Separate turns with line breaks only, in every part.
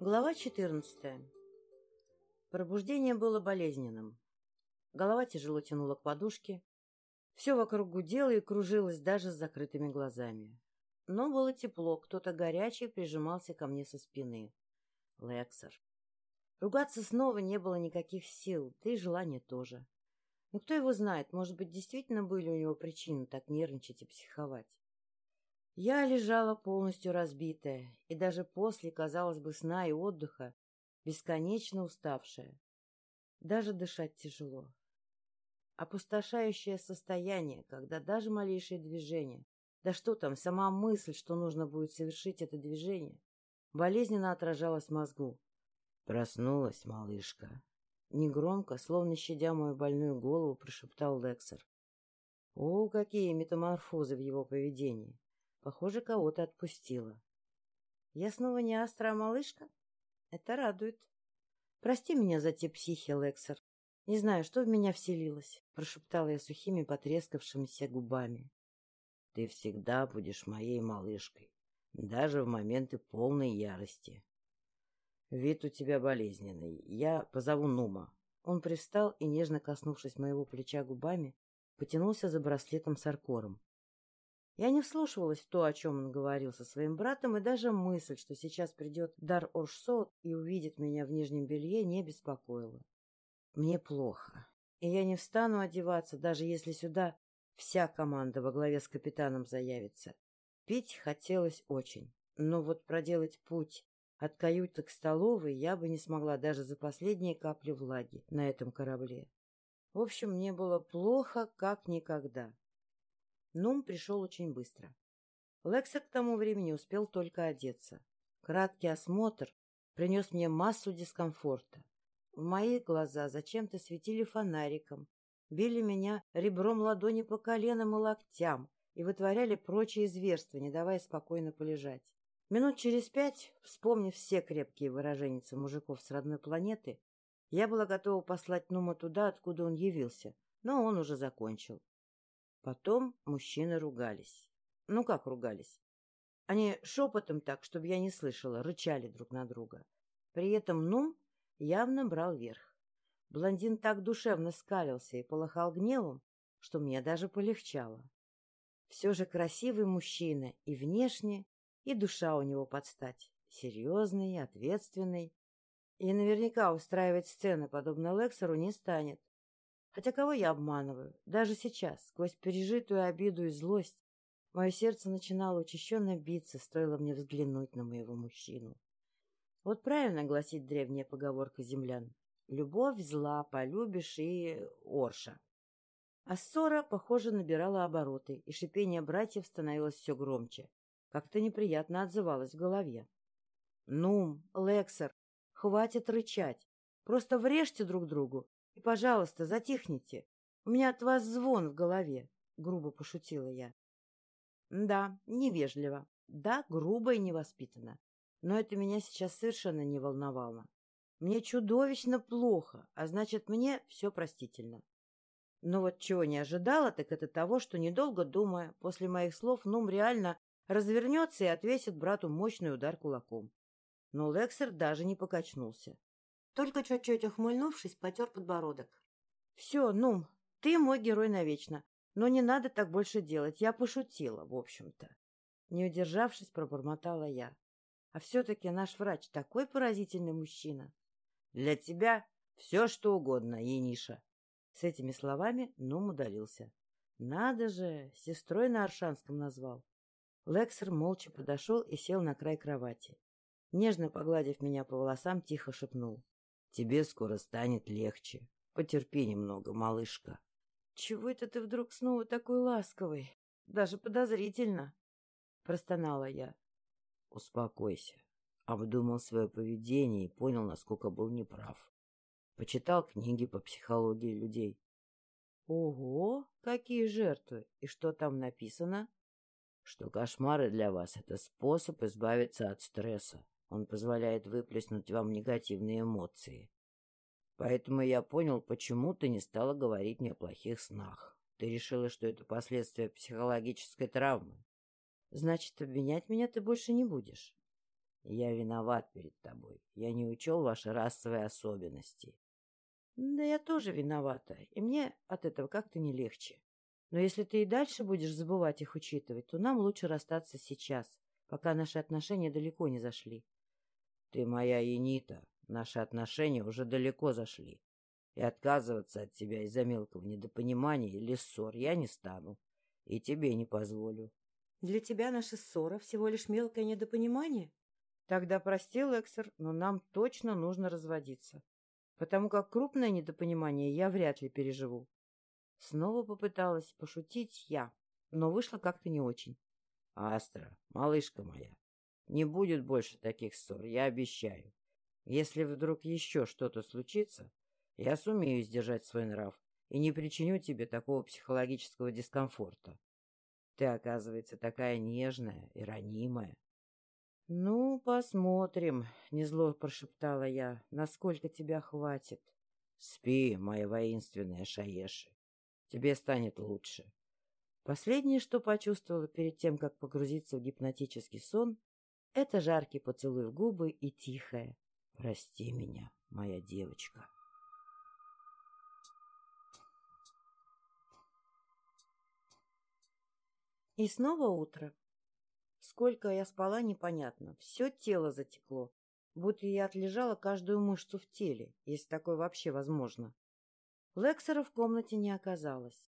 Глава 14. Пробуждение было болезненным. Голова тяжело тянула к подушке. Все вокруг гудело и кружилось даже с закрытыми глазами. Но было тепло, кто-то горячий прижимался ко мне со спины. Лексер. Ругаться снова не было никаких сил, да и желания тоже. Но кто его знает, может быть, действительно были у него причины так нервничать и психовать. Я лежала полностью разбитая, и даже после, казалось бы, сна и отдыха, бесконечно уставшая. Даже дышать тяжело. Опустошающее состояние, когда даже малейшее движение, да что там, сама мысль, что нужно будет совершить это движение, болезненно отражалась в мозгу. «Проснулась, малышка!» Негромко, словно щадя мою больную голову, прошептал Лексер. О, какие метаморфозы в его поведении! Похоже, кого-то отпустила. Я снова не астра, а малышка? Это радует. Прости меня за те психи, Лексер. Не знаю, что в меня вселилось, — прошептала я сухими потрескавшимися губами. Ты всегда будешь моей малышкой, даже в моменты полной ярости. Вид у тебя болезненный. Я позову Нума. Он привстал и, нежно коснувшись моего плеча губами, потянулся за браслетом с аркором. Я не вслушивалась в то, о чем он говорил со своим братом, и даже мысль, что сейчас придет Дар Оршсот и увидит меня в нижнем белье, не беспокоила. Мне плохо, и я не встану одеваться, даже если сюда вся команда во главе с капитаном заявится. Пить хотелось очень, но вот проделать путь от каюты к столовой я бы не смогла даже за последние капли влаги на этом корабле. В общем, мне было плохо, как никогда. Нум пришел очень быстро. Лекса к тому времени успел только одеться. Краткий осмотр принес мне массу дискомфорта. В мои глаза зачем-то светили фонариком, били меня ребром ладони по коленам и локтям и вытворяли прочие зверства, не давая спокойно полежать. Минут через пять, вспомнив все крепкие выражения мужиков с родной планеты, я была готова послать Нума туда, откуда он явился, но он уже закончил. Потом мужчины ругались. Ну как ругались? Они шепотом так, чтобы я не слышала, рычали друг на друга. При этом Нум явно брал верх. Блондин так душевно скалился и полыхал гневом, что мне даже полегчало. Все же красивый мужчина и внешне, и душа у него подстать. Серьезный, ответственный. И наверняка устраивать сцены, подобно Лексеру, не станет. Хотя кого я обманываю? Даже сейчас, сквозь пережитую обиду и злость, мое сердце начинало учащенно биться, стоило мне взглянуть на моего мужчину. Вот правильно гласит древняя поговорка землян. Любовь зла, полюбишь и орша. А ссора, похоже, набирала обороты, и шипение братьев становилось все громче. Как-то неприятно отзывалось в голове. «Нум, Лексер, хватит рычать. Просто врежьте друг другу и, пожалуйста, затихните. У меня от вас звон в голове, — грубо пошутила я. Да, невежливо. Да, грубо и невоспитанно. Но это меня сейчас совершенно не волновало. Мне чудовищно плохо, а значит, мне все простительно. Но вот чего не ожидала, так это того, что, недолго думая, после моих слов Нум реально развернется и отвесит брату мощный удар кулаком. Но Лексер даже не покачнулся. Только чуть-чуть ухмыльнувшись, потер подбородок. — Все, ну, ты мой герой навечно. Но не надо так больше делать. Я пошутила, в общем-то. Не удержавшись, пробормотала я. А все-таки наш врач такой поразительный мужчина. — Для тебя все, что угодно, Ениша. С этими словами Нум удалился. Надо же, сестрой на Аршанском назвал. Лексер молча подошел и сел на край кровати. Нежно погладив меня по волосам, тихо шепнул. Тебе скоро станет легче. Потерпи немного, малышка. Чего это ты вдруг снова такой ласковый? Даже подозрительно. Простонала я. Успокойся. Обдумал свое поведение и понял, насколько был неправ. Почитал книги по психологии людей. Ого, какие жертвы! И что там написано? Что кошмары для вас — это способ избавиться от стресса. Он позволяет выплеснуть вам негативные эмоции. Поэтому я понял, почему ты не стала говорить мне о плохих снах. Ты решила, что это последствия психологической травмы. Значит, обвинять меня ты больше не будешь. Я виноват перед тобой. Я не учел ваши расовые особенности. Да я тоже виновата, и мне от этого как-то не легче. Но если ты и дальше будешь забывать их учитывать, то нам лучше расстаться сейчас, пока наши отношения далеко не зашли. Ты моя Енита, наши отношения уже далеко зашли. И отказываться от тебя из-за мелкого недопонимания или ссор я не стану. И тебе не позволю.
Для тебя наша ссора всего лишь мелкое недопонимание?
Тогда прости, Лексер, но нам точно нужно разводиться. Потому как крупное недопонимание я вряд ли переживу. Снова попыталась пошутить я, но вышло как-то не очень. Астра, малышка моя, не будет больше таких ссор, я обещаю. Если вдруг еще что-то случится, я сумею сдержать свой нрав и не причиню тебе такого психологического дискомфорта. Ты, оказывается, такая нежная и ранимая. — Ну, посмотрим, — незло прошептала я, — насколько тебя хватит. — Спи, моя воинственная Шаеши. Тебе станет лучше. Последнее, что почувствовала перед тем, как погрузиться в гипнотический сон, это жаркий поцелуй в губы и тихое «Прости меня, моя девочка».
И снова утро. Сколько я спала, непонятно. Все тело затекло, будто я отлежала каждую мышцу в теле, если такое вообще возможно. Лексера в комнате не оказалось.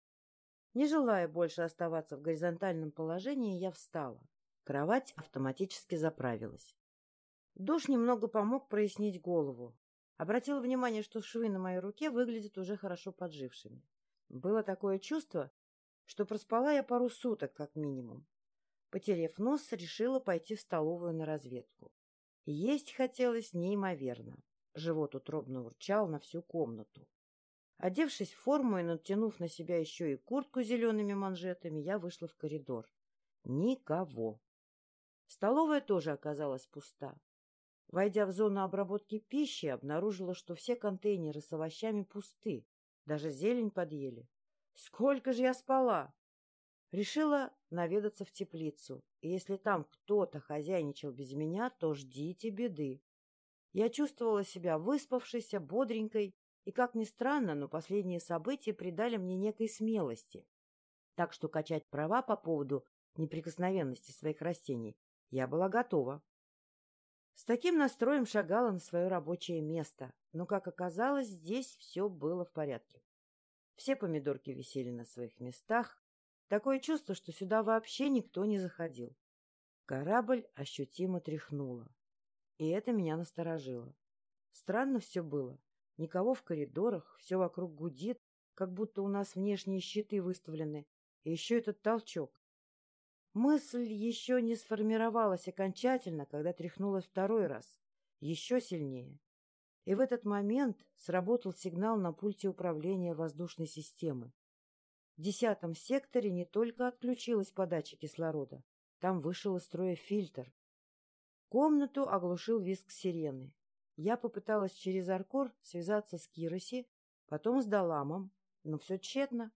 Не желая больше оставаться в горизонтальном положении, я встала. Кровать автоматически заправилась. Душ немного помог прояснить голову. Обратила внимание, что швы на моей руке выглядят уже хорошо поджившими. Было такое чувство, что проспала я пару суток как минимум. Потерев нос, решила пойти в столовую на разведку. Есть хотелось неимоверно. Живот утробно урчал на всю комнату. Одевшись в форму и натянув на себя еще и куртку с зелеными манжетами, я вышла в коридор. Никого. Столовая тоже оказалась пуста. Войдя в зону обработки пищи, обнаружила, что все контейнеры с овощами пусты, даже зелень подъели. Сколько же я спала! Решила наведаться в теплицу, и если там кто-то хозяйничал без меня, то ждите беды. Я чувствовала себя выспавшейся, бодренькой, и, как ни странно, но последние события придали мне некой смелости. Так что качать права по поводу неприкосновенности своих растений я была готова. С таким настроем шагала на свое рабочее место, но, как оказалось, здесь все было в порядке. Все помидорки висели на своих местах. Такое чувство, что сюда вообще никто не заходил. Корабль ощутимо тряхнуло. И это меня насторожило. Странно все было. Никого в коридорах, все вокруг гудит, как будто у нас внешние щиты выставлены. И еще этот толчок. Мысль еще не сформировалась окончательно, когда тряхнула второй раз. Еще сильнее. И в этот момент сработал сигнал на пульте управления воздушной системы. В десятом секторе не только отключилась подача кислорода, там вышел из строя фильтр. Комнату оглушил визг сирены. Я попыталась через Аркор связаться с Кироси, потом с Даламом, но все тщетно.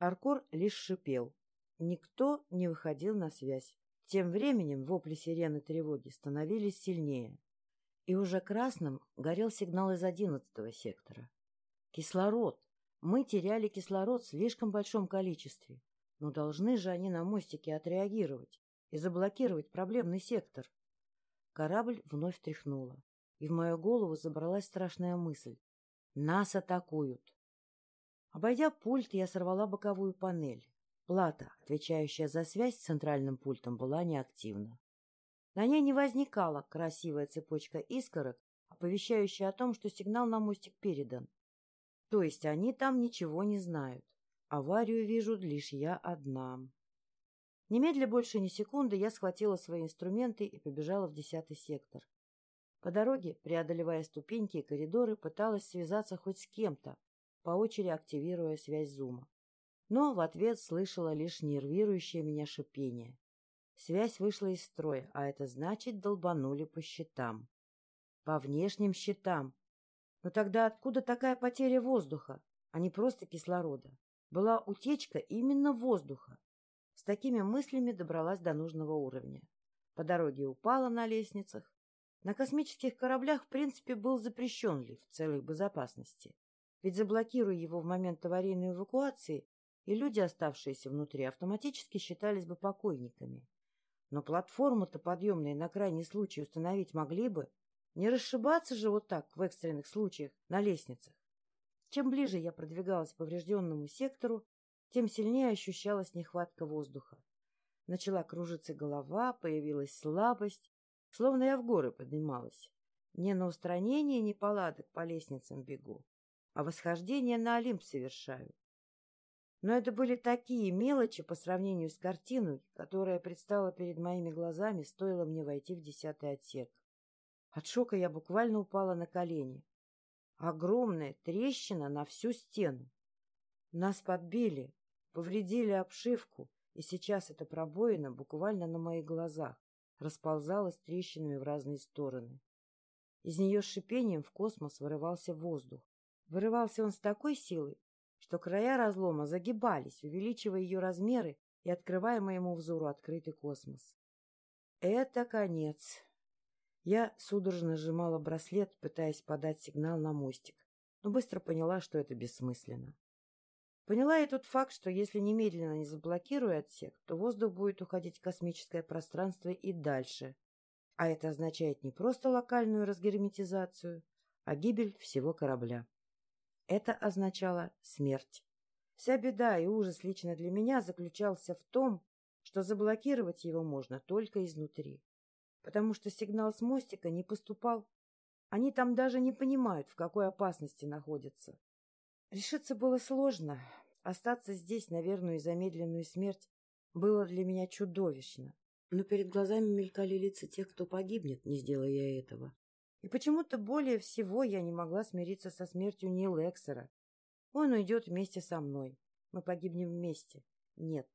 Аркор лишь шипел. Никто не выходил на связь. Тем временем вопли сирены тревоги становились сильнее и уже красным горел сигнал из одиннадцатого сектора. Кислород. Мы теряли кислород в слишком большом количестве. Но должны же они на мостике отреагировать и заблокировать проблемный сектор. Корабль вновь тряхнуло, и в мою голову забралась страшная мысль. Нас атакуют. Обойдя пульт, я сорвала боковую панель. Плата, отвечающая за связь с центральным пультом, была неактивна. На ней не возникала красивая цепочка искорок, оповещающая о том, что сигнал на мостик передан. То есть они там ничего не знают. Аварию вижу лишь я одна. Немедля больше ни секунды я схватила свои инструменты и побежала в десятый сектор. По дороге, преодолевая ступеньки и коридоры, пыталась связаться хоть с кем-то, по очереди активируя связь зума. Но в ответ слышала лишь нервирующее меня шипение. Связь вышла из строя, а это значит, долбанули по счетам. По внешним счетам. Но тогда откуда такая потеря воздуха, а не просто кислорода? Была утечка именно воздуха. С такими мыслями добралась до нужного уровня. По дороге упала на лестницах, На космических кораблях, в принципе, был запрещен лифт в целях безопасности. Ведь заблокируя его в момент аварийной эвакуации, и люди, оставшиеся внутри, автоматически считались бы покойниками. Но платформу-то подъемные на крайний случай установить могли бы. Не расшибаться же вот так в экстренных случаях на лестницах. Чем ближе я продвигалась к поврежденному сектору, тем сильнее ощущалась нехватка воздуха. Начала кружиться голова, появилась слабость, словно я в горы поднималась. Не на устранение неполадок по лестницам бегу, а восхождение на Олимп совершаю. Но это были такие мелочи по сравнению с картиной, которая предстала перед моими глазами, стоило мне войти в десятый отсек. От шока я буквально упала на колени. Огромная трещина на всю стену. Нас подбили, повредили обшивку, и сейчас эта пробоина буквально на моих глазах расползалась трещинами в разные стороны. Из нее с шипением в космос вырывался воздух. Вырывался он с такой силой, что края разлома загибались, увеличивая ее размеры и открывая моему взору открытый космос. Это конец. Я судорожно сжимала браслет, пытаясь подать сигнал на мостик, но быстро поняла, что это бессмысленно. Поняла и тот факт, что если немедленно не заблокирую отсек, то воздух будет уходить в космическое пространство и дальше. А это означает не просто локальную разгерметизацию, а гибель всего корабля. Это означало смерть. Вся беда и ужас лично для меня заключался в том, что заблокировать его можно только изнутри. Потому что сигнал с мостика не поступал. Они там даже не понимают, в какой опасности находятся. Решиться было сложно. Остаться здесь на верную и замедленную смерть было для меня чудовищно. Но перед глазами мелькали лица тех, кто погибнет, не сделая я этого. И почему-то более всего я не могла смириться со смертью Нил Эксера. Он уйдет вместе со мной. Мы погибнем вместе. Нет.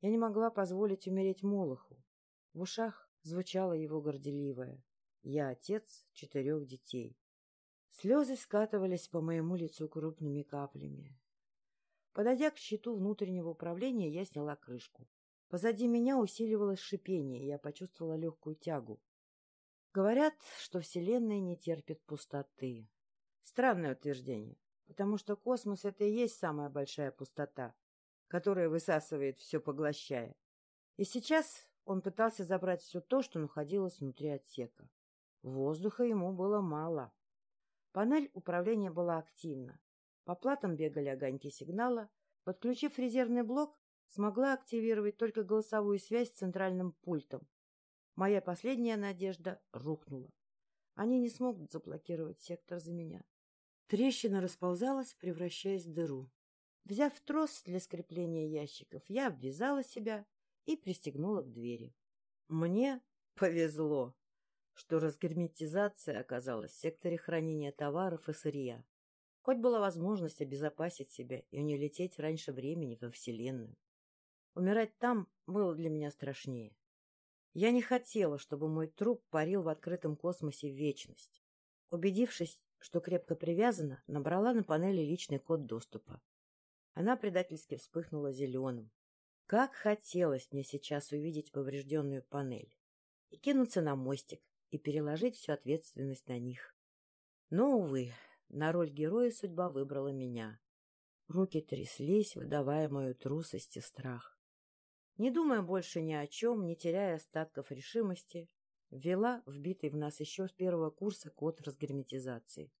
Я не могла позволить умереть Молоху. В ушах звучало его горделивое. Я отец четырех детей. Слезы скатывались по моему лицу крупными каплями. Подойдя к щиту внутреннего управления, я сняла крышку. Позади меня усиливалось шипение, и я почувствовала легкую тягу. Говорят, что Вселенная не терпит пустоты. Странное утверждение, потому что космос — это и есть самая большая пустота, которая высасывает все, поглощая. И сейчас он пытался забрать все то, что находилось внутри отсека. Воздуха ему было мало. Панель управления была активна. По платам бегали огоньки сигнала. Подключив резервный блок, смогла активировать только голосовую связь с центральным пультом. Моя последняя надежда рухнула. Они не смогут заблокировать сектор за меня. Трещина расползалась, превращаясь в дыру. Взяв трос для скрепления ящиков, я обвязала себя и пристегнула к двери. Мне повезло что разгерметизация оказалась в секторе хранения товаров и сырья. Хоть была возможность обезопасить себя и не лететь раньше времени во Вселенную. Умирать там было для меня страшнее. Я не хотела, чтобы мой труп парил в открытом космосе в вечность. Убедившись, что крепко привязана, набрала на панели личный код доступа. Она предательски вспыхнула зеленым. Как хотелось мне сейчас увидеть поврежденную панель и кинуться на мостик, и переложить всю ответственность на них. Но, увы, на роль героя судьба выбрала меня. Руки тряслись, выдавая мою трусость и страх. Не думая больше ни о чем, не теряя остатков решимости, ввела вбитый в нас еще с первого курса код разгерметизации.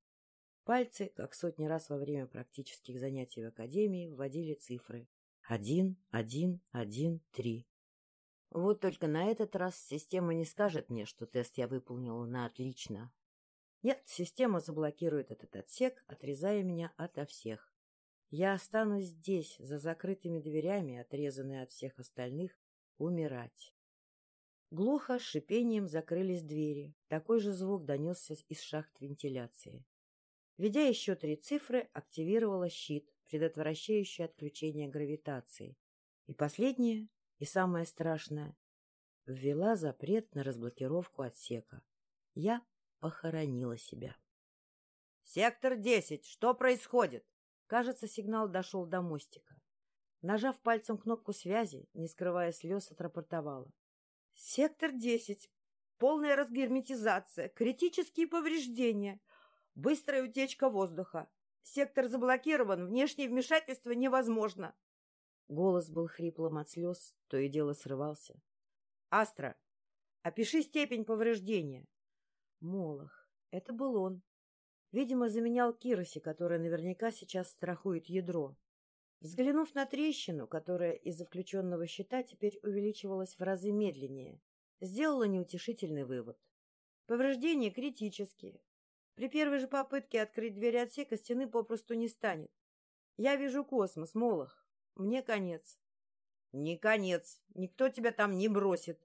Пальцы, как сотни раз во время практических занятий в академии, вводили цифры. Один, один, один, три. Вот только на этот раз система не скажет мне, что тест я выполнила на отлично. Нет, система заблокирует этот отсек, отрезая меня ото всех. Я останусь здесь, за закрытыми дверями, отрезанные от всех остальных, умирать. Глухо, шипением закрылись двери. Такой же звук донесся из шахт вентиляции. Введя еще три цифры, активировала щит, предотвращающий отключение гравитации. И последнее и самое страшное, ввела запрет на разблокировку отсека. Я похоронила себя. «Сектор 10! Что происходит?» Кажется, сигнал дошел до мостика. Нажав пальцем кнопку связи, не скрывая слез, отрапортовала. «Сектор 10. полная разгерметизация, критические повреждения, быстрая утечка воздуха. Сектор заблокирован, внешнее вмешательство невозможно. Голос был хриплым от слез, то и дело срывался. «Астра, опиши степень повреждения». Молох. Это был он. Видимо, заменял Кироси, которая наверняка сейчас страхует ядро. Взглянув на трещину, которая из-за включенного щита теперь увеличивалась в разы медленнее, сделала неутешительный вывод. Повреждения критические. При первой же попытке открыть дверь отсека стены попросту не станет. Я вижу космос, Молох. Мне конец. Не конец. Никто тебя там не бросит.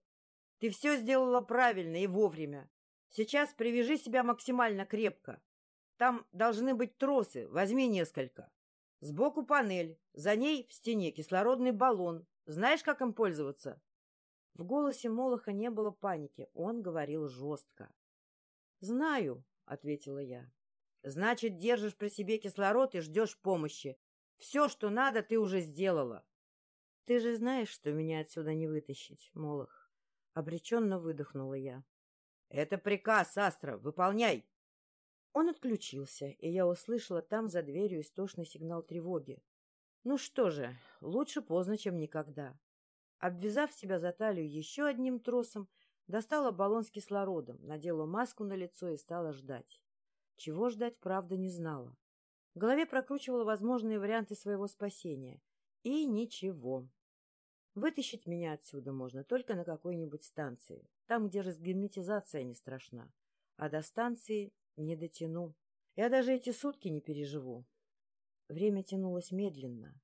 Ты все сделала правильно и вовремя. Сейчас привяжи себя максимально крепко. Там должны быть тросы, возьми несколько. Сбоку панель, за ней в стене кислородный баллон. Знаешь, как им пользоваться? В голосе Молоха не было паники, он говорил жестко. — Знаю, — ответила я. — Значит, держишь при себе кислород и ждешь помощи. Все, что надо, ты уже сделала. — Ты же знаешь, что меня отсюда не вытащить, Молох. Обреченно выдохнула я. — Это приказ, Астра, выполняй! Он отключился, и я услышала там за дверью истошный сигнал тревоги. Ну что же, лучше поздно, чем никогда. Обвязав себя за талию еще одним тросом, достала баллон с кислородом, надела маску на лицо и стала ждать. Чего ждать, правда, не знала. В голове прокручивала возможные варианты своего спасения. И ничего. Вытащить меня отсюда можно только на какой-нибудь станции, там, где разгерметизация не страшна. А до станции не дотяну. Я даже эти сутки не переживу. Время тянулось медленно.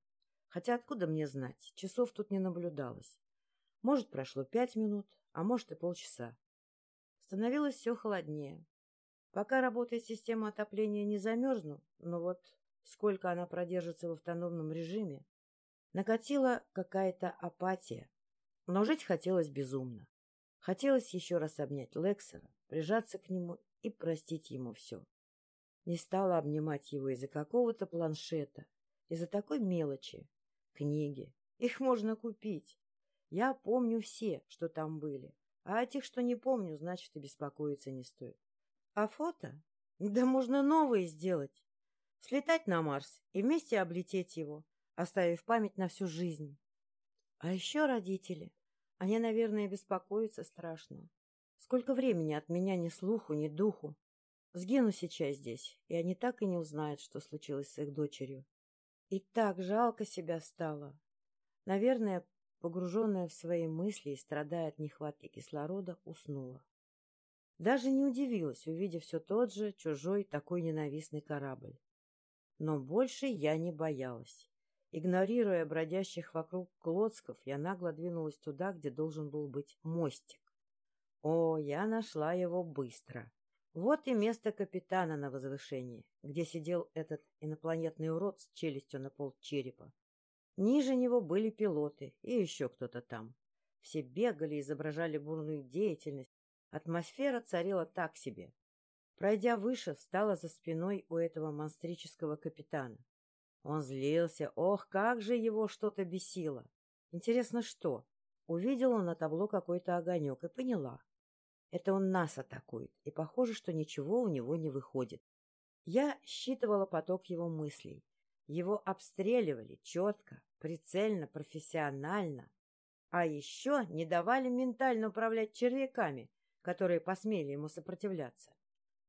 Хотя откуда мне знать, часов тут не наблюдалось. Может, прошло пять минут, а может и полчаса. Становилось все холоднее. Пока работает система отопления, не замерзну, но вот сколько она продержится в автономном режиме, накатила какая-то апатия. Но жить хотелось безумно. Хотелось еще раз обнять Лексера, прижаться к нему и простить ему все. Не стала обнимать его из-за какого-то планшета, из-за такой мелочи. Книги. Их можно купить. Я помню все, что там были. А о тех, что не помню, значит, и беспокоиться не стоит. А фото? Да можно новые сделать. Слетать на Марс и вместе облететь его, оставив память на всю жизнь. А еще родители. Они, наверное, беспокоятся страшно. Сколько времени от меня ни слуху, ни духу. Сгину сейчас здесь, и они так и не узнают, что случилось с их дочерью. И так жалко себя стало. Наверное, погруженная в свои мысли и страдая от нехватки кислорода, уснула. Даже не удивилась, увидев все тот же чужой такой ненавистный корабль. Но больше я не боялась. Игнорируя бродящих вокруг клоцков, я нагло двинулась туда, где должен был быть мостик. О, я нашла его быстро. Вот и место капитана на возвышении, где сидел этот инопланетный урод с челюстью на пол черепа. Ниже него были пилоты и еще кто-то там. Все бегали, изображали бурную деятельность. Атмосфера царила так себе. Пройдя выше, встала за спиной у этого монстрического капитана. Он злился. Ох, как же его что-то бесило! Интересно, что? Увидела на табло какой-то огонек и поняла. Это он нас атакует, и похоже, что ничего у него не выходит. Я считывала поток его мыслей. Его обстреливали четко, прицельно, профессионально. А еще не давали ментально управлять червяками, которые посмели ему сопротивляться.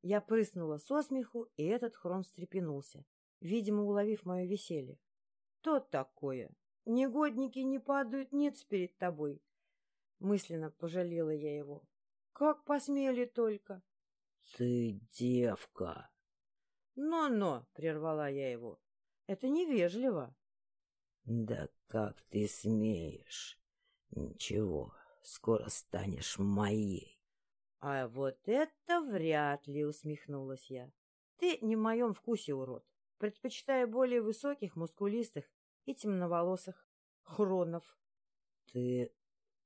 Я прыснула со смеху, и этот хром встрепенулся, видимо, уловив мое веселье. — То такое? Негодники не падают ниц перед тобой. Мысленно пожалела я его. Как посмели только?
— Ты девка.
Но-но, — прервала я его, — это невежливо.
— Да как ты смеешь? Ничего, скоро станешь моей.
— А вот это вряд ли, — усмехнулась я. — Ты не в моем вкусе, урод. Предпочитаю более высоких, мускулистых и темноволосых хронов.
— Ты...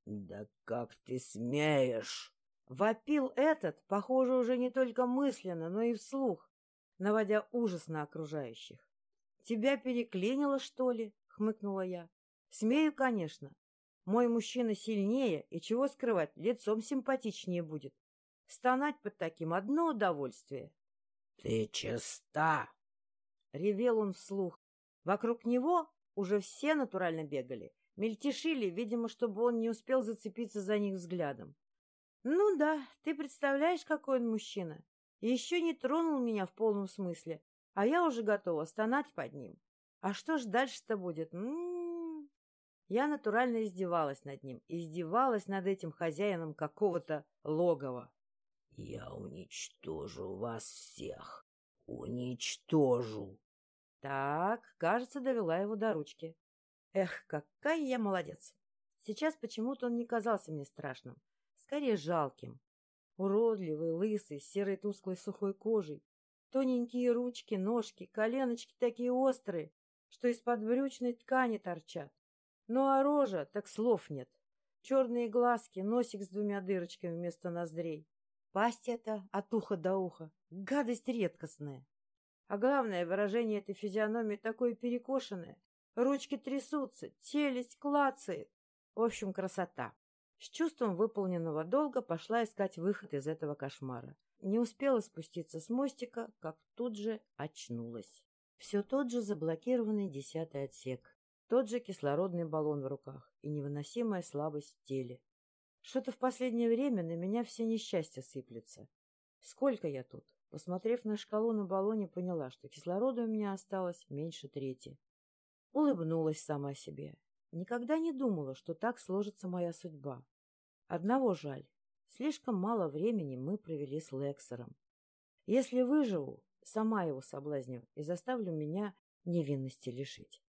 Да как ты смеешь?
Вопил этот, похоже, уже не только мысленно, но и вслух, наводя ужас на окружающих. — Тебя переклинило, что ли? — хмыкнула я. — Смею, конечно. Мой мужчина сильнее, и чего скрывать, лицом симпатичнее будет. Стонать под таким одно удовольствие.
— Ты чиста!
— ревел он вслух. Вокруг него уже все натурально бегали, мельтешили, видимо, чтобы он не успел зацепиться за них взглядом. Ну да, ты представляешь, какой он мужчина. Еще не тронул меня в полном смысле, а я уже готова стонать под ним. А что ж дальше-то будет? М -м -м. Я натурально издевалась над ним, издевалась над этим хозяином какого-то логова.
— Я уничтожу вас всех, уничтожу.
Так, кажется, довела его до ручки. Эх, какая я молодец! Сейчас почему-то он не казался мне страшным, скорее жалким. Уродливый, лысый, с серой тусклой сухой кожей, тоненькие ручки, ножки, коленочки такие острые, что из-под брючной ткани торчат. Ну а рожа, так слов нет. Черные глазки, носик с двумя дырочками вместо ноздрей. Пасть это от уха до уха. Гадость редкостная. А главное, выражение этой физиономии такое перекошенное. Ручки трясутся, челюсть клацает. В общем, красота. С чувством выполненного долга пошла искать выход из этого кошмара. Не успела спуститься с мостика, как тут же очнулась. Все тот же заблокированный десятый отсек, тот же кислородный баллон в руках и невыносимая слабость в теле. Что-то в последнее время на меня все несчастья сыплется. Сколько я тут? Посмотрев на шкалу на баллоне, поняла, что кислорода у меня осталось меньше трети. Улыбнулась сама себе. Никогда не думала, что так сложится моя судьба. Одного жаль. Слишком мало времени мы провели с Лексером. Если выживу, сама его соблазню и заставлю меня невинности лишить.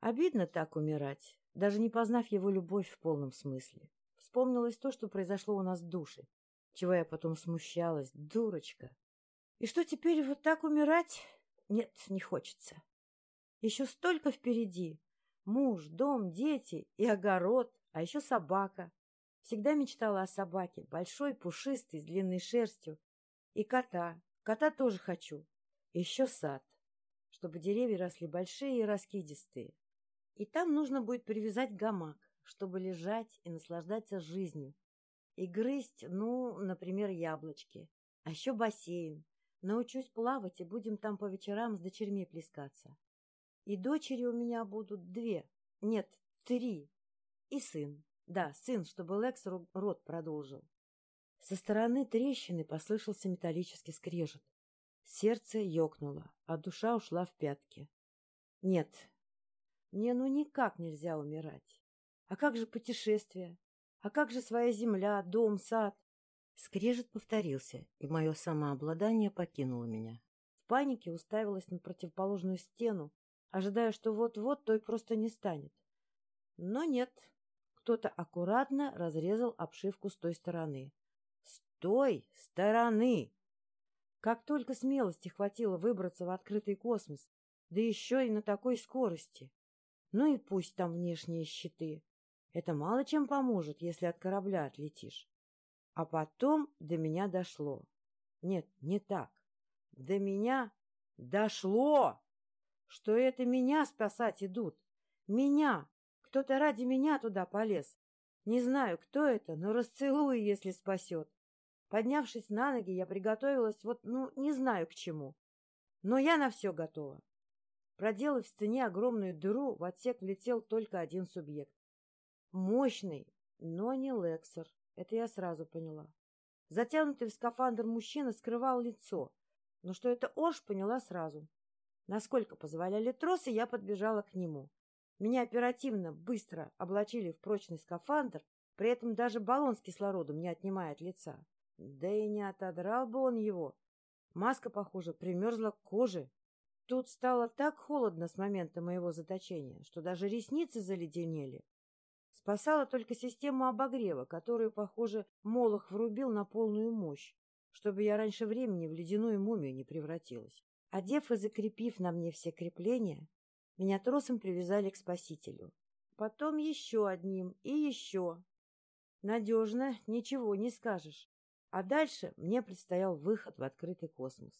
Обидно так умирать, даже не познав его любовь в полном смысле. Вспомнилось то, что произошло у нас в душе, чего я потом смущалась. Дурочка! И что теперь вот так умирать? Нет, не хочется. Еще столько впереди. Муж, дом, дети и огород, а еще собака. Всегда мечтала о собаке, большой, пушистой, с длинной шерстью. И кота. Кота тоже хочу. И еще сад, чтобы деревья росли большие и раскидистые. И там нужно будет привязать гамак, чтобы лежать и наслаждаться жизнью. И грызть, ну, например, яблочки. А еще бассейн. Научусь плавать, и будем там по вечерам с дочерьми плескаться. И дочери у меня будут две, нет, три. И сын. Да, сын, чтобы Лекс рот продолжил. Со стороны трещины послышался металлический скрежет. Сердце ёкнуло, а душа ушла в пятки. Нет, мне ну никак нельзя умирать. А как же путешествие? А как же своя земля, дом, сад? Скрежет повторился, и мое самообладание покинуло меня. В панике уставилась на противоположную стену, ожидая, что вот-вот той просто не станет. Но нет, кто-то аккуратно разрезал обшивку с той стороны. С той стороны! Как только смелости хватило выбраться в открытый космос, да еще и на такой скорости. Ну и пусть там внешние щиты. Это мало чем поможет, если от корабля отлетишь. А потом до меня дошло. Нет, не так. До меня дошло, что это меня спасать идут. Меня! Кто-то ради меня туда полез. Не знаю, кто это, но расцелую, если спасет. Поднявшись на ноги, я приготовилась вот, ну, не знаю к чему. Но я на все готова. Проделав в стене огромную дыру, в отсек влетел только один субъект. Мощный, но не Лексер. Это я сразу поняла. Затянутый в скафандр мужчина скрывал лицо, но что это Ош, поняла сразу. Насколько позволяли тросы, я подбежала к нему. Меня оперативно, быстро облачили в прочный скафандр, при этом даже баллон с кислородом не отнимает лица. Да и не отодрал бы он его. Маска, похоже, примерзла к коже. Тут стало так холодно с момента моего заточения, что даже ресницы заледенели. Спасала только система обогрева, которую, похоже, Молох врубил на полную мощь, чтобы я раньше времени в ледяную мумию не превратилась. Одев и закрепив на мне все крепления, меня тросом привязали к спасителю. Потом еще одним и еще. Надежно, ничего не скажешь. А дальше мне предстоял выход в открытый космос.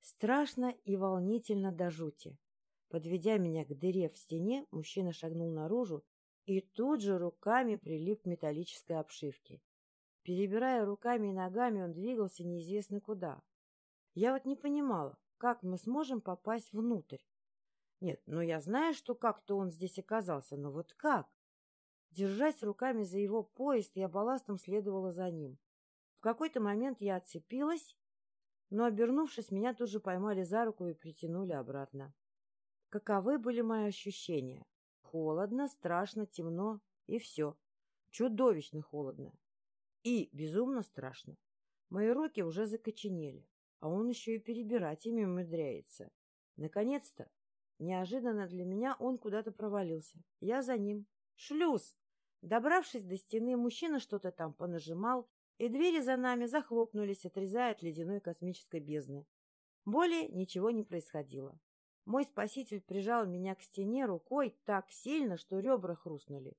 Страшно и волнительно до жути. Подведя меня к дыре в стене, мужчина шагнул наружу и тут же руками прилип к металлической обшивке. Перебирая руками и ногами, он двигался неизвестно куда. Я вот не понимала, как мы сможем попасть внутрь. Нет, ну я знаю, что как-то он здесь оказался, но вот как? Держась руками за его поезд, я балластом следовала за ним. В какой-то момент я отцепилась, но, обернувшись, меня тут же поймали за руку и притянули обратно. Каковы были мои ощущения? Холодно, страшно, темно и все. Чудовищно холодно. И безумно страшно. Мои руки уже закоченели, а он еще и перебирать ими умудряется. Наконец-то, неожиданно для меня, он куда-то провалился. Я за ним. Шлюз! Добравшись до стены, мужчина что-то там понажимал, и двери за нами захлопнулись, отрезая от ледяной космической бездны. Более ничего не происходило. Мой спаситель прижал меня к стене рукой так сильно, что ребра хрустнули.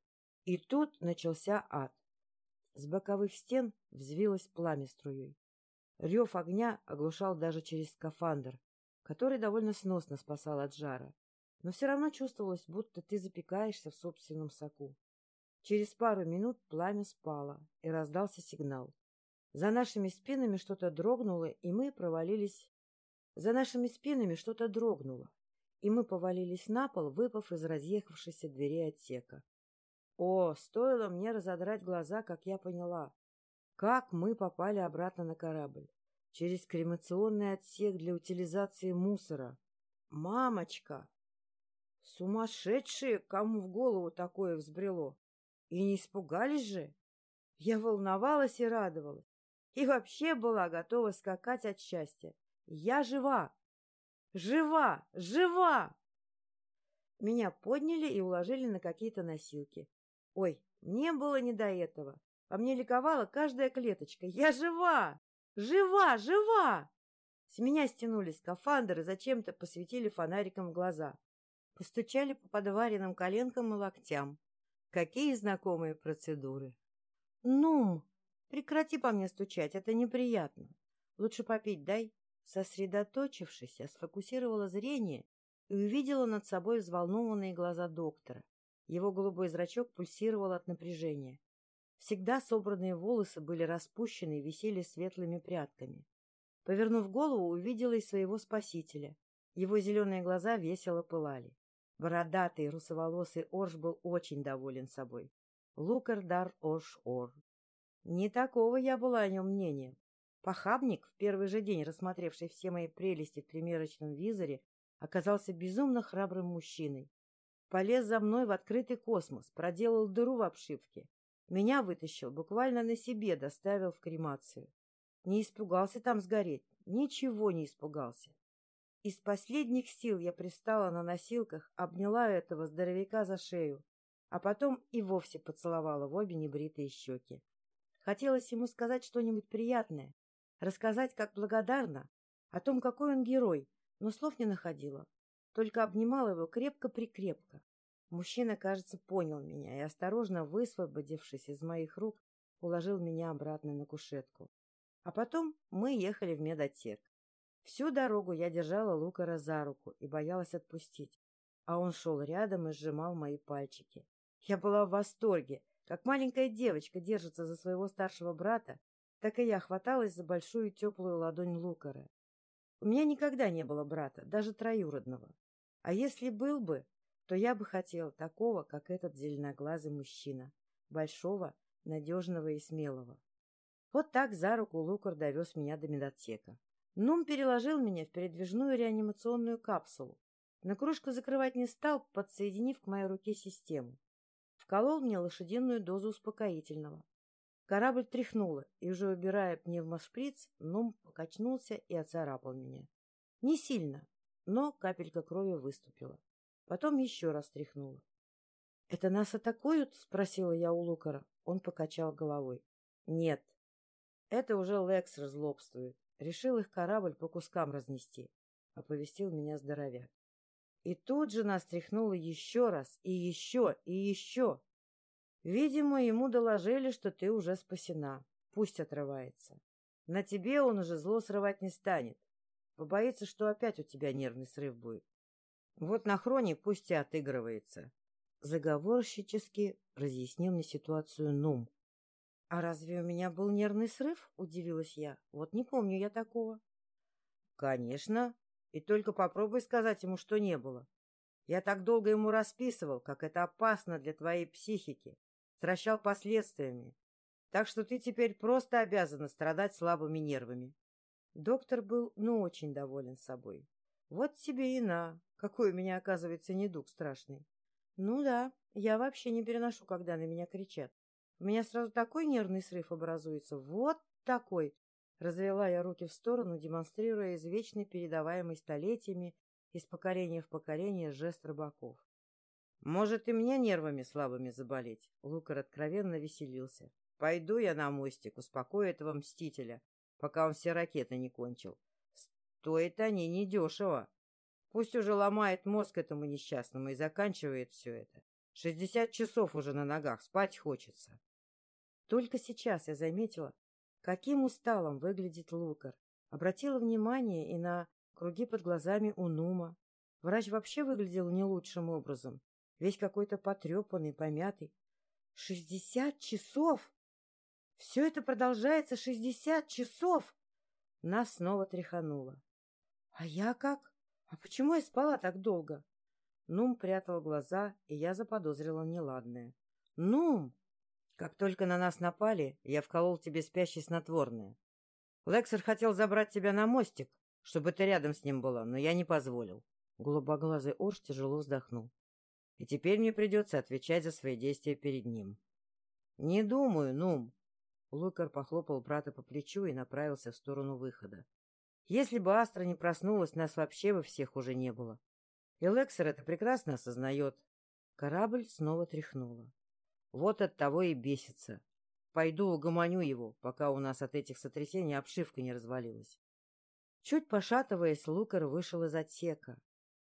И тут начался ад. С боковых стен взвилось пламя струей. Рев огня оглушал даже через скафандр, который довольно сносно спасал от жара. Но все равно чувствовалось, будто ты запекаешься в собственном соку. Через пару минут пламя спало, и раздался сигнал. За нашими спинами что-то дрогнуло, и мы провалились... За нашими спинами что-то дрогнуло, и мы повалились на пол, выпав из разъехавшейся двери отсека. О, стоило мне разодрать глаза, как я поняла, как мы попали обратно на корабль. Через кремационный отсек для утилизации мусора. Мамочка! Сумасшедшие, кому в голову такое взбрело! И не испугались же? Я волновалась и радовалась. И вообще была готова скакать от счастья. Я жива! Жива! Жива! Меня подняли и уложили на какие-то носилки. Ой, мне было не до этого. По мне ликовала каждая клеточка. Я жива! Жива! Жива! С меня стянули скафандр зачем-то посветили фонариком в глаза. Постучали по подваренным коленкам и локтям. Какие знакомые процедуры. Ну, прекрати по мне стучать, это неприятно. Лучше попить дай. Сосредоточившись, я сфокусировала зрение и увидела над собой взволнованные глаза доктора. Его голубой зрачок пульсировал от напряжения. Всегда собранные волосы были распущены и висели светлыми прядками. Повернув голову, увидела и своего спасителя. Его зеленые глаза весело пылали. Бородатый русоволосый Орш был очень доволен собой. Лукар дар Орш-Ор. Не такого я была о нем мнения. Похабник, в первый же день рассмотревший все мои прелести в примерочном визоре, оказался безумно храбрым мужчиной. Полез за мной в открытый космос, проделал дыру в обшивке. Меня вытащил, буквально на себе доставил в кремацию. Не испугался там сгореть, ничего не испугался. Из последних сил я пристала на носилках, обняла этого здоровяка за шею, а потом и вовсе поцеловала в обе небритые щеки. Хотелось ему сказать что-нибудь приятное, рассказать, как благодарна, о том, какой он герой, но слов не находила. Только обнимала его крепко-прикрепко. Мужчина, кажется, понял меня и, осторожно высвободившись из моих рук, уложил меня обратно на кушетку. А потом мы ехали в медотек. Всю дорогу я держала Лукара за руку и боялась отпустить, а он шел рядом и сжимал мои пальчики. Я была в восторге. Как маленькая девочка держится за своего старшего брата, так и я хваталась за большую теплую ладонь Лукара. У меня никогда не было брата, даже троюродного. А если был бы, то я бы хотела такого, как этот зеленоглазый мужчина. Большого, надежного и смелого. Вот так за руку Лукар довез меня до медотсека. Нум переложил меня в передвижную реанимационную капсулу. На кружку закрывать не стал, подсоединив к моей руке систему. Вколол мне лошадиную дозу успокоительного. Корабль тряхнуло, и уже убирая пневмошприц, Нум покачнулся и оцарапал меня. Не сильно, но капелька крови выступила. Потом еще раз тряхнуло. — Это нас атакуют? — спросила я у Лукара. Он покачал головой. — Нет. Это уже Лекс разлобствует. Решил их корабль по кускам разнести, — оповестил меня здоровяк. И тут же нас тряхнуло еще раз, и еще, и еще. Видимо, ему доложили, что ты уже спасена. Пусть отрывается. На тебе он уже зло срывать не станет. Побоится, что опять у тебя нервный срыв будет. Вот на хроне пусть и отыгрывается. Заговорщически разъяснил мне ситуацию Нум. — А разве у меня был нервный срыв? — удивилась я. — Вот не помню я такого.
— Конечно. И только попробуй сказать ему, что не было. Я так долго ему расписывал, как это опасно для твоей психики, стращал последствиями. Так что ты теперь просто обязана страдать слабыми нервами.
Доктор был, ну, очень доволен собой. Вот тебе и на, какой у меня, оказывается, недуг страшный. Ну да, я вообще не переношу, когда на меня кричат. У меня сразу такой нервный срыв образуется. Вот такой. Развела я руки в сторону, демонстрируя извечный передаваемый столетиями из поколения в поколение жест рыбаков.
«Может, и мне нервами слабыми заболеть?» Лукар откровенно веселился. «Пойду я на мостик, успокою этого мстителя, пока он все ракеты не кончил. Стоят они недешево. Пусть уже ломает мозг этому несчастному и заканчивает все это. Шестьдесят часов уже на ногах, спать хочется».
Только сейчас я заметила, каким усталым выглядит Лукар. Обратила внимание и на круги под глазами у Нума. Врач вообще выглядел не лучшим образом, весь какой-то потрепанный, помятый. Шестьдесят часов! Все это продолжается шестьдесят часов! Нас снова тряхануло. А я как? А почему я спала так долго? Нум прятал глаза, и я заподозрила неладное. Нум!
Как только на нас напали, я вколол тебе спящее снотворное. Лексер хотел забрать тебя на мостик, чтобы ты рядом с ним была, но я не позволил. Голубоглазый Орш тяжело вздохнул. И теперь мне придется отвечать за свои действия перед ним. — Не думаю, Нум. Лукар похлопал брата по плечу и направился в сторону выхода. Если бы Астра не проснулась, нас вообще бы всех уже не было. И Лексер это прекрасно осознает. Корабль снова тряхнуло. Вот от того и бесится. Пойду угомоню его, пока у нас от этих сотрясений обшивка не развалилась. Чуть пошатываясь, Лукар вышел из отсека.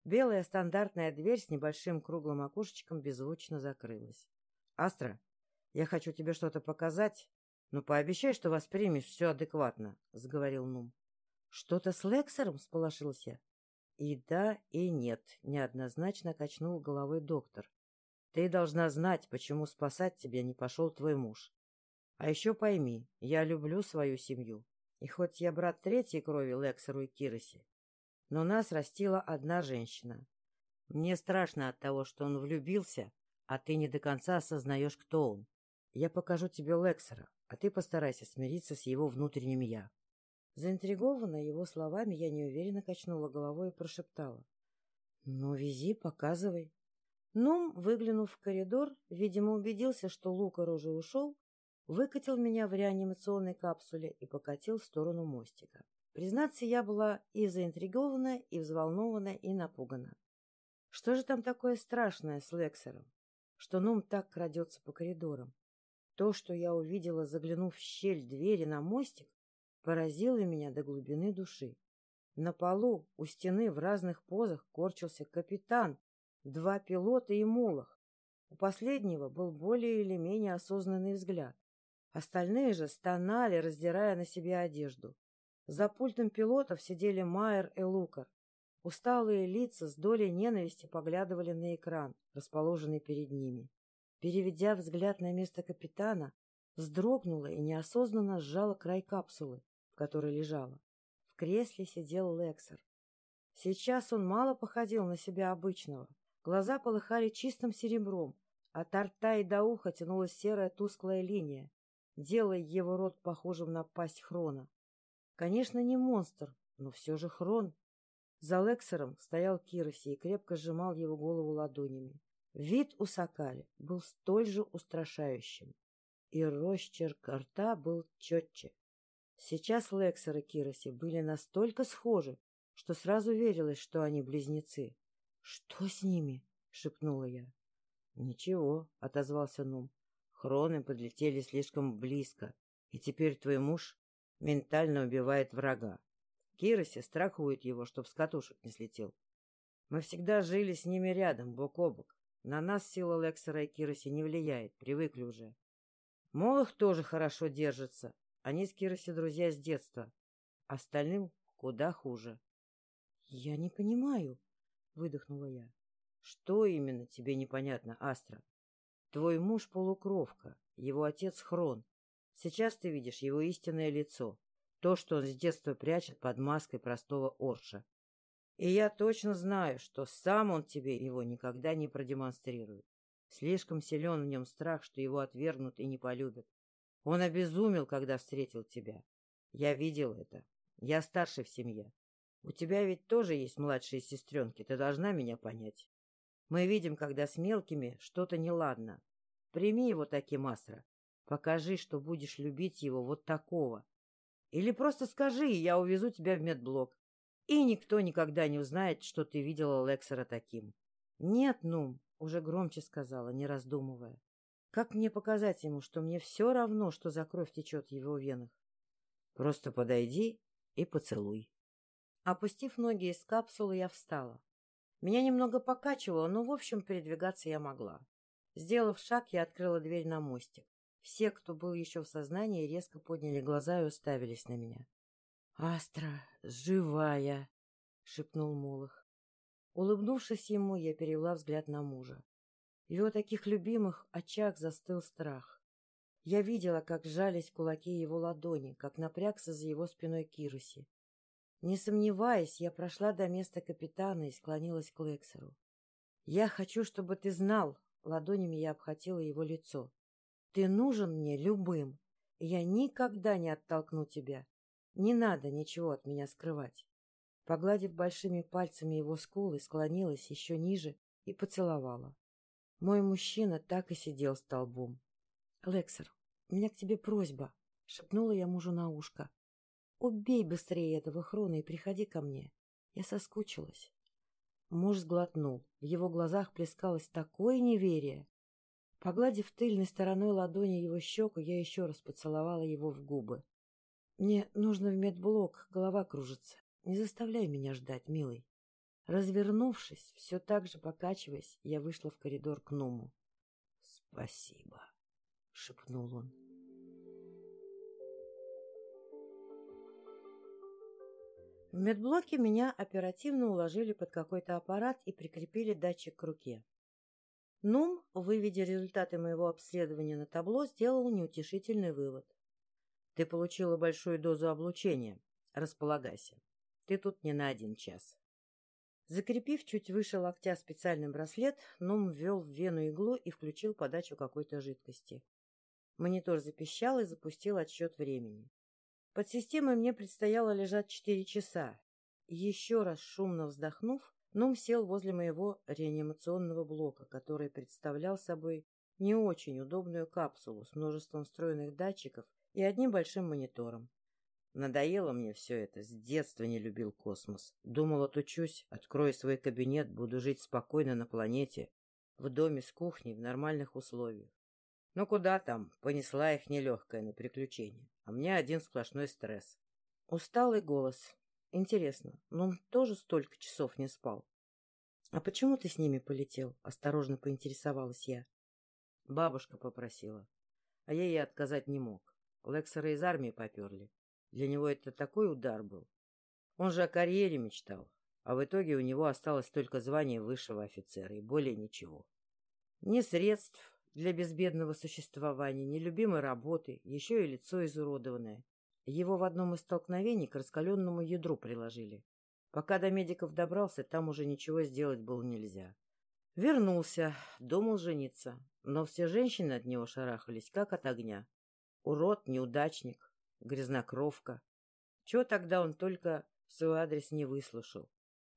Белая стандартная дверь с небольшим круглым окошечком беззвучно закрылась. — Астра, я хочу тебе что-то показать, но пообещай, что воспримешь все адекватно, — заговорил Нум. — Что-то с Лексером? — сполошился И да, и нет, — неоднозначно качнул головой доктор. — Ты должна знать, почему спасать тебя не пошел твой муж. А еще пойми, я люблю свою семью. И хоть я брат третьей крови Лексеру и Киросе, но нас растила одна женщина. Мне страшно от того, что он влюбился, а ты не до конца осознаешь, кто он. Я покажу тебе Лексера, а ты постарайся смириться с его внутренним «я». Заинтригованная его словами, я неуверенно качнула головой и прошептала. — Ну, вези, показывай. Нум, выглянув в коридор, видимо, убедился, что Лукар уже ушел, выкатил меня в реанимационной капсуле и покатил в сторону мостика. Признаться, я была и заинтригована, и взволнована, и напугана. Что же там такое страшное с Лексером, что Нум так крадется по коридорам? То, что я увидела, заглянув в щель двери на мостик, поразило меня до глубины души. На полу у стены в разных позах корчился капитан, два пилота и молох. У последнего был более или менее осознанный взгляд. Остальные же стонали, раздирая на себе одежду. За пультом пилотов сидели Майер и Лукар. Усталые лица с долей ненависти поглядывали на экран, расположенный перед ними. Переведя взгляд на место капитана, вздрогнула и неосознанно сжала край капсулы, в которой лежала. В кресле сидел Лексер. Сейчас он мало походил на себя обычного. Глаза полыхали чистым серебром, от рта и до уха тянулась серая тусклая линия, делая его рот похожим на пасть Хрона. Конечно, не монстр, но все же Хрон. За Лексером стоял Кироси и крепко сжимал его голову ладонями. Вид у Сакали был столь же устрашающим, и росчерк рта был четче. Сейчас Лексер и Кироси были настолько схожи, что сразу верилось, что они близнецы. — Что с ними? — шепнула я. — Ничего, — отозвался Нум. Хроны подлетели слишком близко, и теперь твой муж ментально убивает врага. Кироси страхует его, чтоб с катушек не слетел. Мы всегда жили с ними рядом, бок о бок. На нас сила Лексера и Кироси не влияет, привыкли уже. Молох тоже хорошо держится. Они с Кироси друзья с детства. Остальным куда хуже. — Я не понимаю, — выдохнула я. — Что именно тебе непонятно, Астра? Твой муж полукровка, его отец Хрон. Сейчас ты видишь его истинное лицо, то, что он с детства прячет под маской простого Орша. И я точно знаю, что сам он тебе его никогда не продемонстрирует. Слишком силен в нем страх, что его отвергнут и не полюбят. Он обезумел, когда встретил тебя. Я видел это. Я старший в семье. У тебя ведь тоже есть младшие сестренки, ты должна меня понять. Мы видим, когда с мелкими что-то неладно. Прими его таким, Астра. Покажи, что будешь любить его вот такого. Или просто скажи, и я увезу тебя в медблок. И никто никогда не узнает, что ты видела Лексера таким. — Нет, ну, — уже громче сказала, не раздумывая. Как мне показать ему, что мне все равно, что за кровь течет в его венах? Просто подойди и поцелуй. Опустив ноги из капсулы, я встала. Меня немного покачивало, но, в общем, передвигаться я могла. Сделав шаг, я открыла дверь на мостик. Все, кто был еще в сознании, резко подняли глаза и уставились на меня. — Астра, живая! — шепнул Молох. Улыбнувшись ему, я перевела взгляд на мужа. В его таких любимых очах застыл страх. Я видела, как сжались кулаки его ладони, как напрягся за его спиной Кируси. Не сомневаясь, я прошла до места капитана и склонилась к Лексеру. — Я хочу, чтобы ты знал, — ладонями я обхватила его лицо. — Ты нужен мне любым, и я никогда не оттолкну тебя. Не надо ничего от меня скрывать. Погладив большими пальцами его скулы, склонилась еще ниже и поцеловала. Мой мужчина так и сидел столбом. — Лексер, у меня к тебе просьба, — шепнула я мужу на ушко. — Убей быстрее этого хрона и приходи ко мне. Я соскучилась. Муж сглотнул. В его глазах плескалось такое неверие. Погладив тыльной стороной ладони его щеку, я еще раз поцеловала его в губы. Мне нужно в медблок, голова кружится. Не заставляй меня ждать, милый. Развернувшись, все так же покачиваясь, я вышла в коридор к Нуму. — Спасибо, — шепнул он. В медблоке меня оперативно уложили под какой-то аппарат и прикрепили датчик к руке. Нум, выведя результаты моего обследования на табло, сделал неутешительный вывод. Ты получила большую дозу облучения. Располагайся. Ты тут не на один час. Закрепив чуть выше локтя специальный браслет, Ном ввел в вену иглу и включил подачу какой-то жидкости. Монитор запищал и запустил отсчет времени. Под системой мне предстояло лежать четыре часа. Еще раз шумно вздохнув, Ном сел возле моего реанимационного блока, который представлял собой не очень удобную капсулу с множеством встроенных датчиков и одним большим монитором. Надоело мне все это, с детства не любил космос. Думал, отучусь, открою свой кабинет, буду жить спокойно на планете, в доме с кухней, в нормальных условиях. Ну куда там, понесла их нелегкая на приключение, а мне один сплошной стресс. Усталый голос. Интересно, но он тоже столько часов не спал. — А почему ты с ними полетел? — осторожно поинтересовалась я. Бабушка попросила, а я ей отказать не мог. Лексера из армии поперли. Для него это такой удар был. Он же о карьере мечтал, а в итоге у него осталось только звание высшего офицера и более ничего. Ни средств для безбедного существования, ни любимой работы, еще и лицо изуродованное. Его в одном из столкновений к раскаленному ядру приложили. Пока до медиков добрался, там уже ничего сделать было нельзя. Вернулся, думал жениться, но все женщины от него шарахались, как от огня. Урод, неудачник, грязнокровка. Чего тогда он только в свой адрес не выслушал?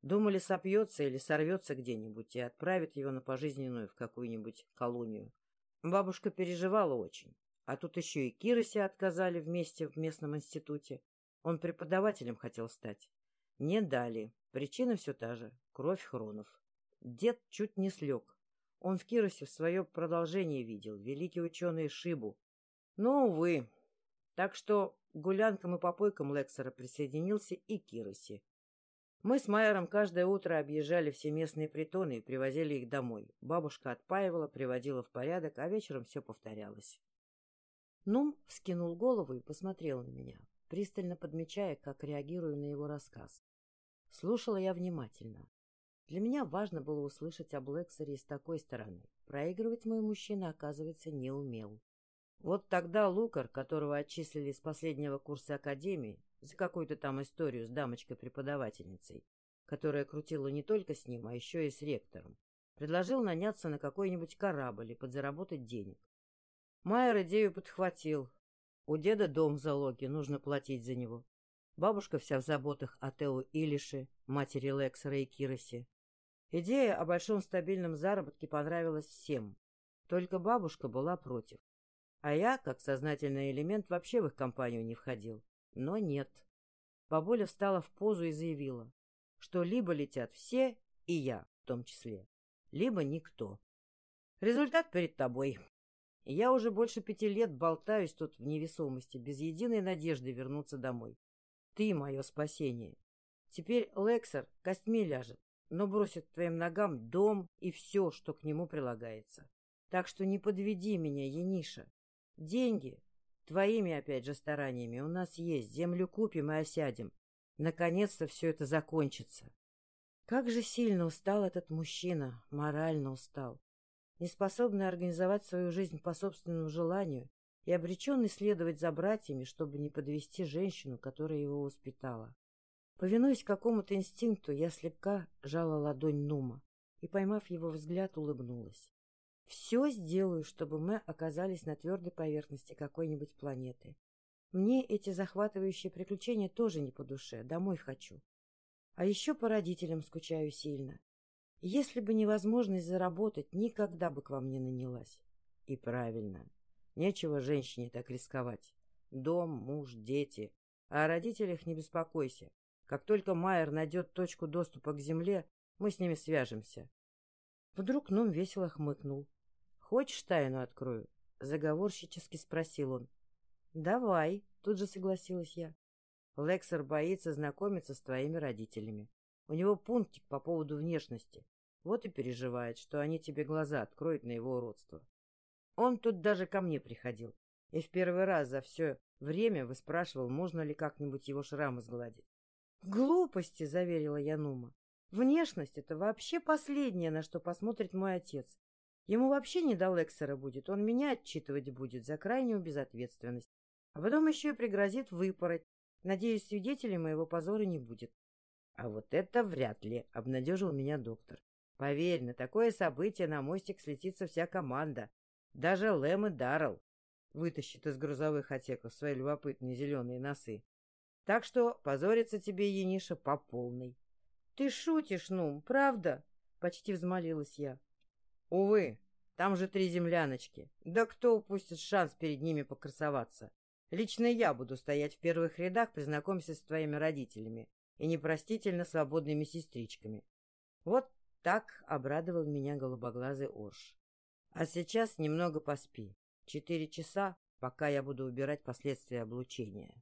Думали, сопьется или сорвется где-нибудь и отправит его на пожизненную в какую-нибудь колонию. Бабушка переживала очень. А тут еще и Киросе отказали вместе в местном институте. Он преподавателем хотел стать. Не дали. Причина все та же. Кровь хронов. Дед чуть не слег. Он в Киросе в свое продолжение видел. Великий ученый Шибу. Но, увы. Так что к гулянкам и попойкам Лексера присоединился и Кироси. Мы с Майером каждое утро объезжали все местные притоны и привозили их домой. Бабушка отпаивала, приводила в порядок, а вечером все повторялось. Нум вскинул голову и посмотрел на меня, пристально подмечая, как реагирую на его рассказ. Слушала я внимательно. Для меня важно было услышать об Лексере с такой стороны. Проигрывать мой мужчина, оказывается, не умел. Вот тогда Лукар, которого отчислили с последнего курса академии за какую-то там историю с дамочкой-преподавательницей, которая крутила не только с ним, а еще и с ректором, предложил наняться на какой-нибудь корабль и подзаработать денег. Майер идею подхватил. У деда дом в залоге, нужно платить за него. Бабушка вся в заботах о Тео Илише, матери Лексера и Киросе. Идея о большом стабильном заработке понравилась всем. Только бабушка была против. А я, как сознательный элемент, вообще в их компанию не входил. Но нет. Бабуля встала в позу и заявила, что либо летят все, и я в том числе, либо никто. Результат перед тобой. Я уже больше пяти лет болтаюсь тут в невесомости, без единой надежды вернуться домой. Ты мое спасение. Теперь Лексер костьми ляжет, но бросит твоим ногам дом и все, что к нему прилагается. Так что не подведи меня, Ениша. Деньги, твоими опять же стараниями, у нас есть. Землю купим и осядем. Наконец-то все это закончится. Как же сильно устал этот мужчина, морально устал. Неспособный организовать свою жизнь по собственному желанию и обреченный следовать за братьями, чтобы не подвести женщину, которая его воспитала. Повинуясь какому-то инстинкту, я слегка жала ладонь Нума и, поймав его взгляд, улыбнулась. Все сделаю, чтобы мы оказались на твердой поверхности какой-нибудь планеты. Мне эти захватывающие приключения тоже не по душе, домой хочу. А еще по родителям скучаю сильно. Если бы невозможность заработать, никогда бы к вам не нанялась. И правильно. Нечего женщине так рисковать. Дом, муж, дети. А о родителях не беспокойся. Как только Майер найдет точку доступа к земле, мы с ними свяжемся. Вдруг Ном весело хмыкнул. — Хочешь тайну открою? — заговорщически спросил он. — Давай, — тут же согласилась я. Лексер боится знакомиться с твоими родителями. У него пунктик по поводу внешности. Вот и переживает, что они тебе глаза откроют на его уродство. Он тут даже ко мне приходил. И в первый раз за все время выспрашивал, можно ли как-нибудь его шрамы сгладить. «Глупости!» — заверила я Нума. «Внешность — это вообще последнее, на что посмотрит мой отец. Ему вообще не до Лексера будет, он меня отчитывать будет за крайнюю безответственность. А потом еще и пригрозит выпороть. Надеюсь, свидетелей моего позора не будет». «А вот это вряд ли!» — обнадежил меня доктор. «Поверь, на такое событие на мостик слетится вся команда. Даже Лэм и Даррелл вытащит из грузовых отсеков свои любопытные зеленые носы. Так что позориться тебе, Ениша, по полной. — Ты шутишь, ну, правда? — почти взмолилась я. — Увы, там же три земляночки. Да кто упустит шанс перед ними покрасоваться? Лично я буду стоять в первых рядах, познакомься с твоими родителями и непростительно свободными сестричками. Вот так обрадовал меня голубоглазый Орш. А сейчас немного поспи. Четыре часа, пока я буду убирать последствия облучения.